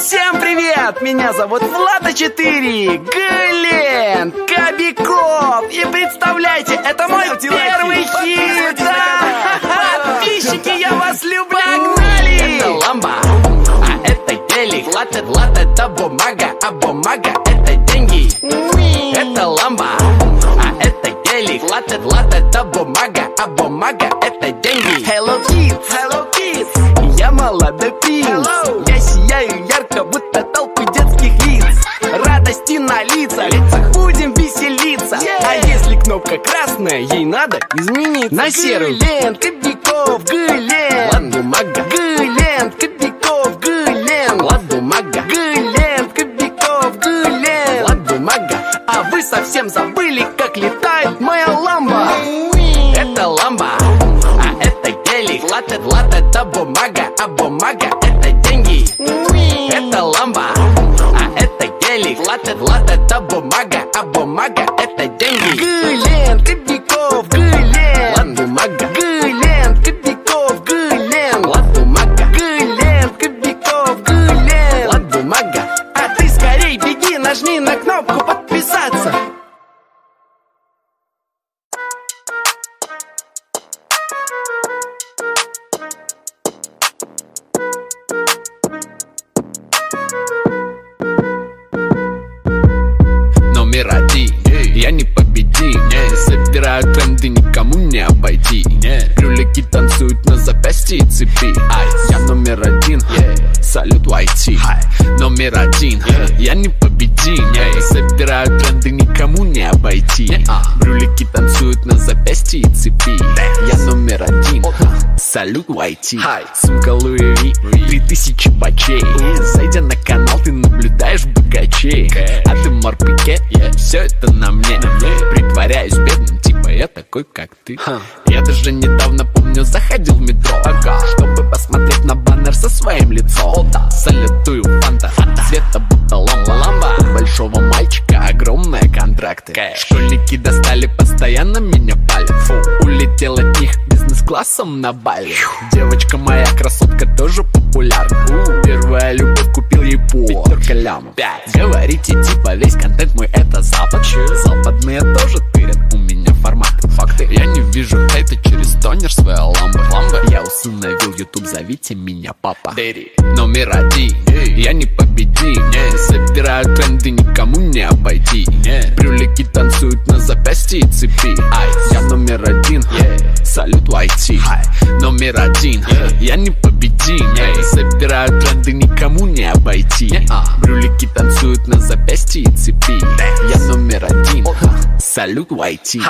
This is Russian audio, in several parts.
Всем привет! Меня зовут Влада 4 Глен Кобяков И представляйте, это мой первый хит Да! Подписчики, я вас люблю! Погнали! Это ламба, а это гелик Лад, лад это бумага, а бумага это деньги Это ламба, а это гелик Лад, лад это бумага, а бумага это деньги Hello Kids, Hello Kids Я молодой принц Hello. Кнопка красная, ей надо измениться. На серую. Глен, Кобяков, Глен Лад, бумага, Глен, Кобяков, Глен лад, бумага, Глен, Кобяков, Глен лад, бумага. А вы совсем забыли, как летает моя ламба. Это ламба, а это гелик. Лад, лад это бумага, а бумага Один, я не победим Собираю тренды, никому не обойти. Крюлики танцуют на запястье и цепи. Я номер один, салют YT Номер один, я не победим Собираю тренды, никому не обойти. Брюлики танцуют на запястье и цепи. Я номер один, салют YT Сумка Луи. Ви, три тысячи бачей. Зайдя на канал, ты все это на мне. Притворяюсь бедным, типа я такой, как ты. Я даже недавно, помню, заходил в метро. Чтобы посмотреть на баннер со своим лицом. Салютую фанта, цвета будто ламба. Ламба. У большого мальчика огромные контракты. Школьники достали постоянно меня палят Улетел от них бизнес-классом на Бали. Девочка моя красотка тоже популярна. Первая любовь купил ей по Пятерка. лямов Говорите, типа весь установил YouTube, зовите меня папа Номер один Я не победим Собираю тренды, никому не обойти. Брюлики танцуют на запястье и цепи Я номер один. Салют YT Номер один. Я не победим Собираю тренды, никому не обойти. Брюлики танцуют на запястье и цепи Я номер один. Салют YT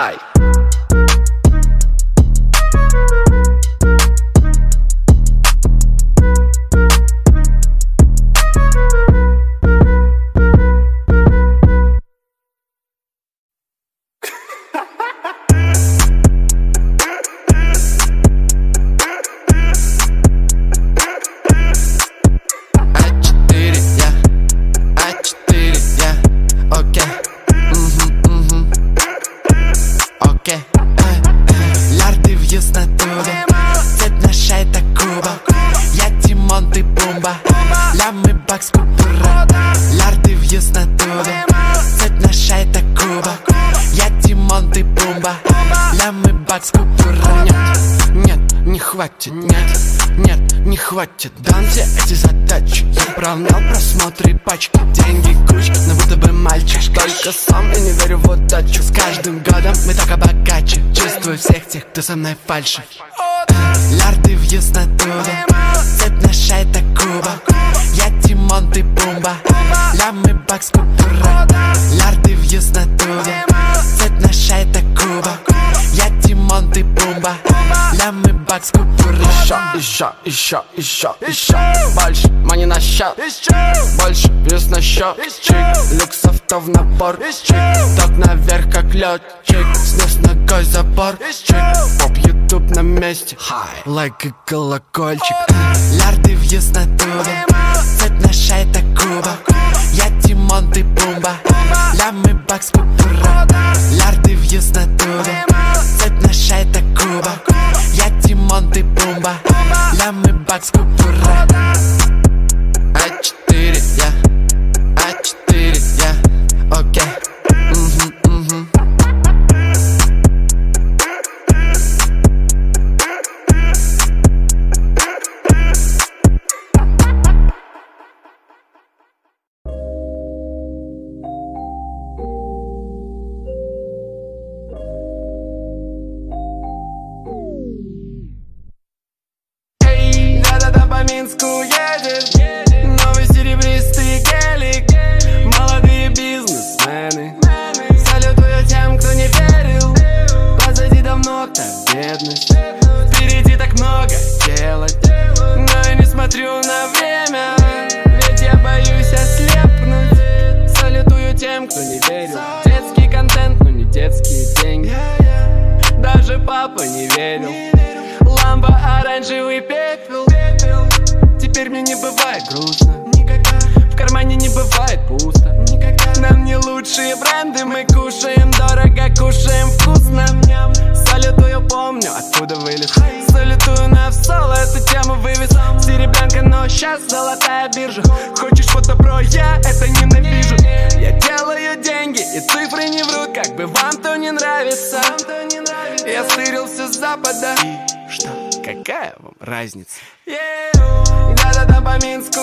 хватит, нет, нет, не хватит. Дан все эти задачи Я управлял просмотры пачки. Деньги куча, но будто бы мальчик. Только сам и не верю в удачу С каждым годом мы так богаче Чувствую всех тех, кто со мной фальшив. Лярды въезд на туда Цепь наша это Куба. Я Тимон, ты Пумба. Лямы бакс купюра Лярды въезд на туда Цепь наша это Куба. Я Тимон, ты Пумба. Лямы бакс купюра Еще, еще, еще, еще, еще Больше мани на счет Больше вес на счет Чик, люкс авто в набор Чик, так наверх как летчик Снес ногой забор Чик, поп ютуб на месте. Лайк и колокольчик. Лярды въезд на туда Цвет наша это Куба. Я Тимон, ты Пумба. Лямы бакс купюра Лярды въезд на туда Цвет наша это Куба Тимон, ты Пумба Лямы бакс бедность. Впереди так много делать Но я не смотрю на время. Ведь я боюсь ослепнуть. Салютую тем, кто не верил Детский контент, но не детские деньги. Даже папа не верил. Ламба оранжевый пепел. Теперь мне не бывает грустно. В кармане не бывает пусто. Нам не лучшие бренды, мы кушаем откуда вылез. Салютую на соло, эту тему вывез. Серебрянка, но сейчас золотая биржа. Хочешь фото про я это ненавижу. Я делаю деньги, и цифры не врут. Как бы вам то не нравится. Я стырился с запада. И что, какая вам разница? Да-да-да, по Минску